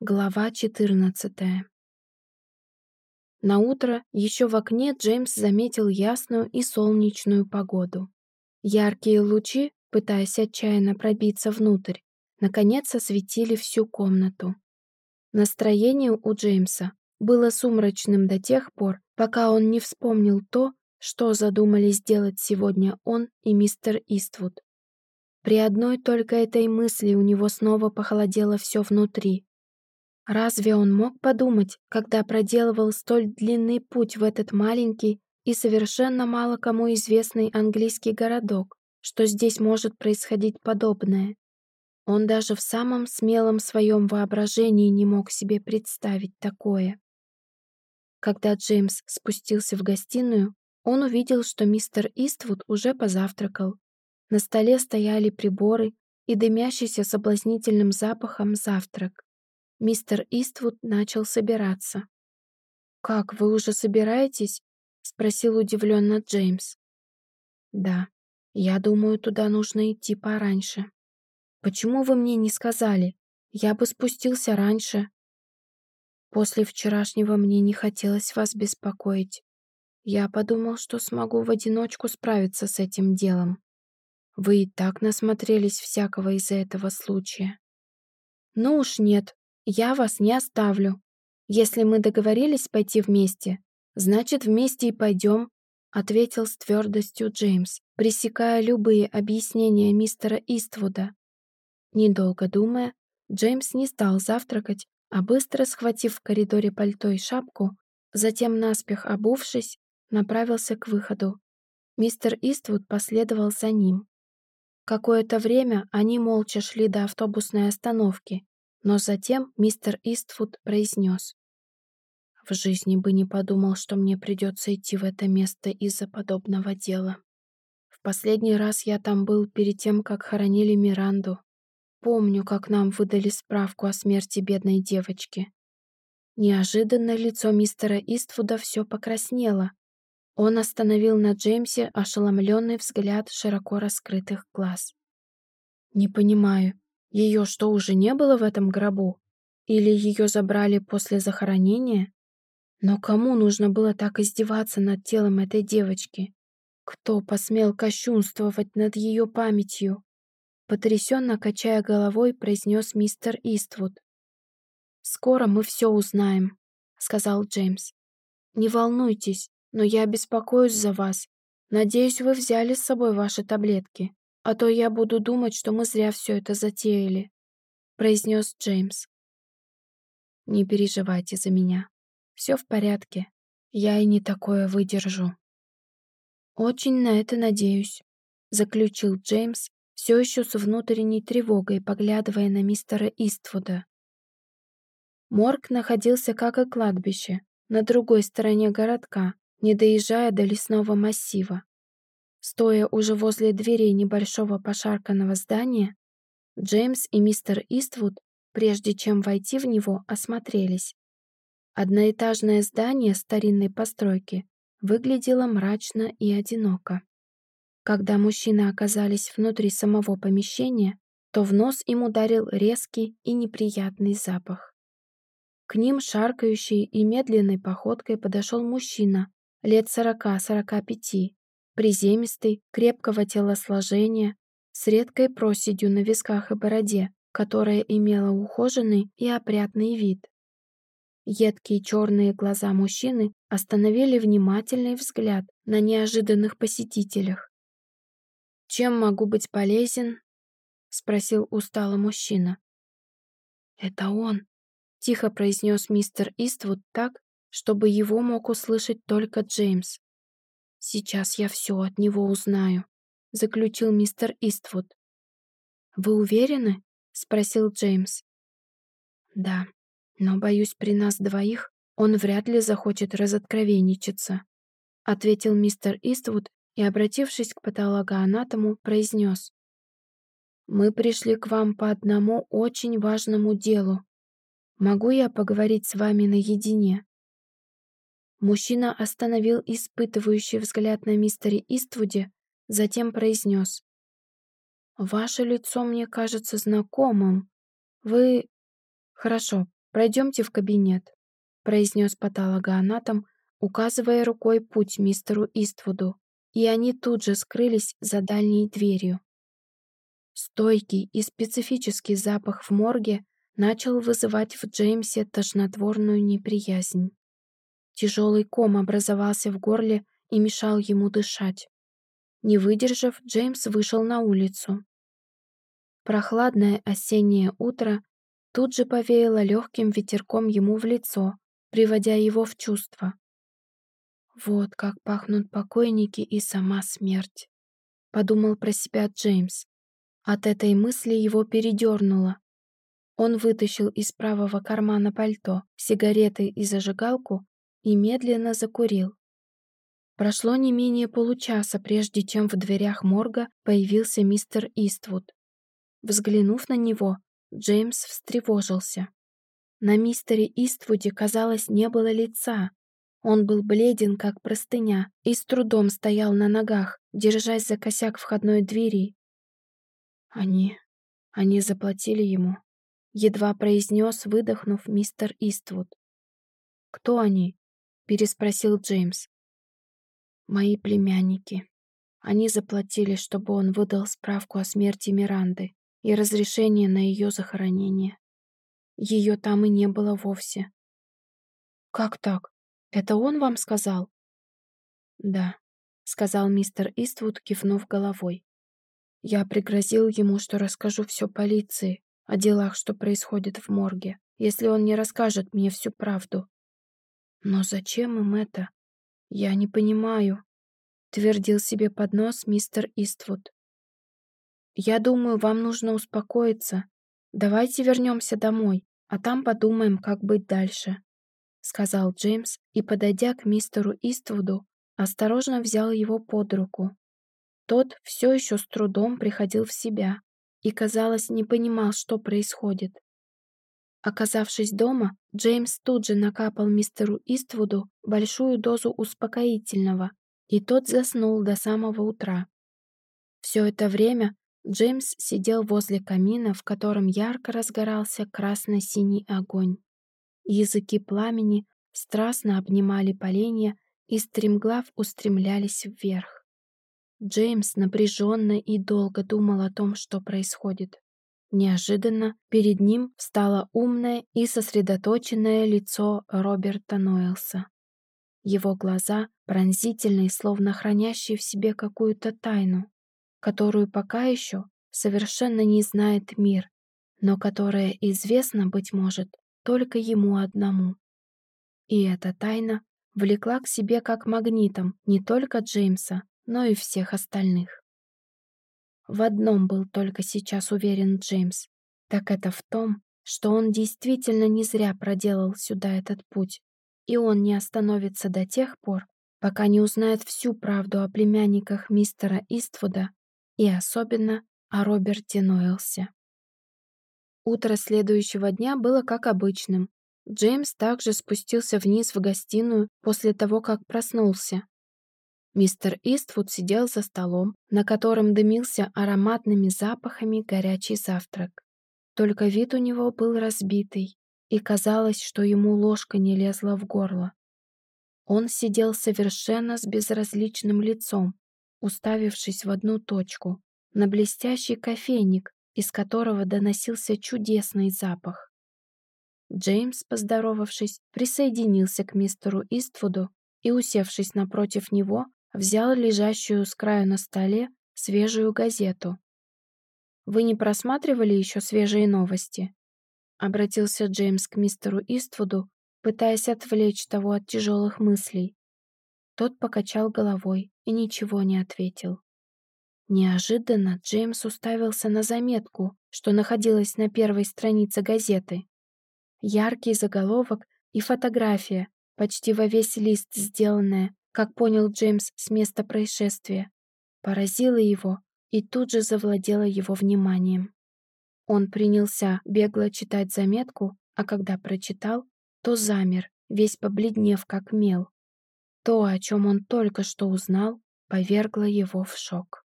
Глава 14. На утро еще в окне Джеймс заметил ясную и солнечную погоду. Яркие лучи, пытаясь отчаянно пробиться внутрь, наконец осветили всю комнату. Настроение у Джеймса было сумрачным до тех пор, пока он не вспомнил то, что задумали сделать сегодня он и мистер Иствуд. При одной только этой мысли у него снова похолодело все внутри, Разве он мог подумать, когда проделывал столь длинный путь в этот маленький и совершенно мало кому известный английский городок, что здесь может происходить подобное? Он даже в самом смелом своем воображении не мог себе представить такое. Когда Джеймс спустился в гостиную, он увидел, что мистер Иствуд уже позавтракал. На столе стояли приборы и дымящийся соблазнительным запахом завтрак. Мистер Иствуд начал собираться. «Как, вы уже собираетесь?» — спросил удивленно Джеймс. «Да, я думаю, туда нужно идти пораньше. Почему вы мне не сказали? Я бы спустился раньше». После вчерашнего мне не хотелось вас беспокоить. Я подумал, что смогу в одиночку справиться с этим делом. Вы и так насмотрелись всякого из-за этого случая. Ну уж нет, я вас не оставлю. Если мы договорились пойти вместе, значит, вместе и пойдем», ответил с твердостью Джеймс, пресекая любые объяснения мистера Иствуда. Недолго думая, Джеймс не стал завтракать, а быстро схватив в коридоре пальто и шапку, затем наспех обувшись, направился к выходу. Мистер Иствуд последовал за ним. Какое-то время они молча шли до автобусной остановки, но затем мистер Иствуд произнес. «В жизни бы не подумал, что мне придется идти в это место из-за подобного дела. В последний раз я там был перед тем, как хоронили Миранду. Помню, как нам выдали справку о смерти бедной девочки. Неожиданно лицо мистера Иствуда все покраснело. Он остановил на Джеймсе ошеломленный взгляд широко раскрытых глаз. «Не понимаю, ее что, уже не было в этом гробу? Или ее забрали после захоронения? Но кому нужно было так издеваться над телом этой девочки? Кто посмел кощунствовать над ее памятью? Потрясенно качая головой, произнес мистер Иствуд. «Скоро мы все узнаем», — сказал Джеймс. «Не волнуйтесь, но я беспокоюсь за вас. Надеюсь, вы взяли с собой ваши таблетки а то я буду думать, что мы зря все это затеяли», — произнес Джеймс. «Не переживайте за меня. Все в порядке. Я и не такое выдержу». «Очень на это надеюсь», — заключил Джеймс, все еще с внутренней тревогой, поглядывая на мистера Иствуда. Морг находился, как и кладбище, на другой стороне городка, не доезжая до лесного массива. Стоя уже возле дверей небольшого пошарканного здания, Джеймс и мистер Иствуд, прежде чем войти в него, осмотрелись. Одноэтажное здание старинной постройки выглядело мрачно и одиноко. Когда мужчины оказались внутри самого помещения, то в нос им ударил резкий и неприятный запах. К ним шаркающей и медленной походкой подошел мужчина лет сорока-сорока пяти приземистый, крепкого телосложения, с редкой проседью на висках и бороде, которая имела ухоженный и опрятный вид. Едкие черные глаза мужчины остановили внимательный взгляд на неожиданных посетителях. «Чем могу быть полезен?» — спросил устало мужчина. «Это он», — тихо произнес мистер Иствуд так, чтобы его мог услышать только Джеймс. «Сейчас я все от него узнаю», — заключил мистер Иствуд. «Вы уверены?» — спросил Джеймс. «Да, но, боюсь, при нас двоих он вряд ли захочет разоткровенничаться», — ответил мистер Иствуд и, обратившись к патологоанатому, произнес. «Мы пришли к вам по одному очень важному делу. Могу я поговорить с вами наедине?» Мужчина остановил испытывающий взгляд на мистере Иствуде, затем произнес. «Ваше лицо мне кажется знакомым. Вы...» «Хорошо, пройдемте в кабинет», произнес патологоанатом, указывая рукой путь мистеру Иствуду, и они тут же скрылись за дальней дверью. Стойкий и специфический запах в морге начал вызывать в Джеймсе тошнотворную неприязнь. Тяжелый ком образовался в горле и мешал ему дышать. Не выдержав, Джеймс вышел на улицу. Прохладное осеннее утро тут же повеяло легким ветерком ему в лицо, приводя его в чувство. «Вот как пахнут покойники и сама смерть», — подумал про себя Джеймс. От этой мысли его передернуло. Он вытащил из правого кармана пальто сигареты и зажигалку и медленно закурил. Прошло не менее получаса, прежде чем в дверях морга появился мистер Иствуд. Взглянув на него, Джеймс встревожился. На мистере Иствуде, казалось, не было лица. Он был бледен, как простыня, и с трудом стоял на ногах, держась за косяк входной двери. Они... они заплатили ему. Едва произнес, выдохнув мистер Иствуд. «Кто они?» Переспросил Джеймс. «Мои племянники. Они заплатили, чтобы он выдал справку о смерти Миранды и разрешение на ее захоронение. Ее там и не было вовсе». «Как так? Это он вам сказал?» «Да», — сказал мистер Иствуд, кивнув головой. «Я пригрозил ему, что расскажу все полиции о делах, что происходит в морге, если он не расскажет мне всю правду. Но зачем им это? Я не понимаю, твердил себе под нос мистер Иствуд. Я думаю, вам нужно успокоиться. Давайте вернемся домой, а там подумаем, как быть дальше, сказал Джеймс и, подойдя к мистеру Иствуду, осторожно взял его под руку. Тот все еще с трудом приходил в себя и, казалось, не понимал, что происходит. Оказавшись дома, Джеймс тут же накапал мистеру Иствуду большую дозу успокоительного, и тот заснул до самого утра. Все это время Джеймс сидел возле камина, в котором ярко разгорался красно-синий огонь. Языки пламени страстно обнимали поленья и стремглав устремлялись вверх. Джеймс напряженно и долго думал о том, что происходит. Неожиданно перед ним встало умное и сосредоточенное лицо Роберта Нойлса. Его глаза, пронзительные, словно хранящие в себе какую-то тайну, которую пока еще совершенно не знает мир, но которая известна, быть может, только ему одному. И эта тайна влекла к себе как магнитом не только Джеймса, но и всех остальных. В одном был только сейчас уверен Джеймс, так это в том, что он действительно не зря проделал сюда этот путь, и он не остановится до тех пор, пока не узнает всю правду о племянниках мистера Иствуда и особенно о Роберте Нойлсе. Утро следующего дня было как обычным. Джеймс также спустился вниз в гостиную после того, как проснулся, Мистер Иствуд сидел за столом, на котором дымился ароматными запахами горячий завтрак. Только вид у него был разбитый, и казалось, что ему ложка не лезла в горло. Он сидел совершенно с безразличным лицом, уставившись в одну точку, на блестящий кофейник, из которого доносился чудесный запах. Джеймс, поздоровавшись, присоединился к мистеру Иствуду и, усевшись напротив него, взял лежащую с краю на столе свежую газету. «Вы не просматривали еще свежие новости?» Обратился Джеймс к мистеру Иствуду, пытаясь отвлечь того от тяжелых мыслей. Тот покачал головой и ничего не ответил. Неожиданно Джеймс уставился на заметку, что находилась на первой странице газеты. Яркий заголовок и фотография, почти во весь лист сделанная, как понял Джеймс с места происшествия, поразила его и тут же завладела его вниманием. Он принялся бегло читать заметку, а когда прочитал, то замер, весь побледнев как мел. То, о чем он только что узнал, повергло его в шок.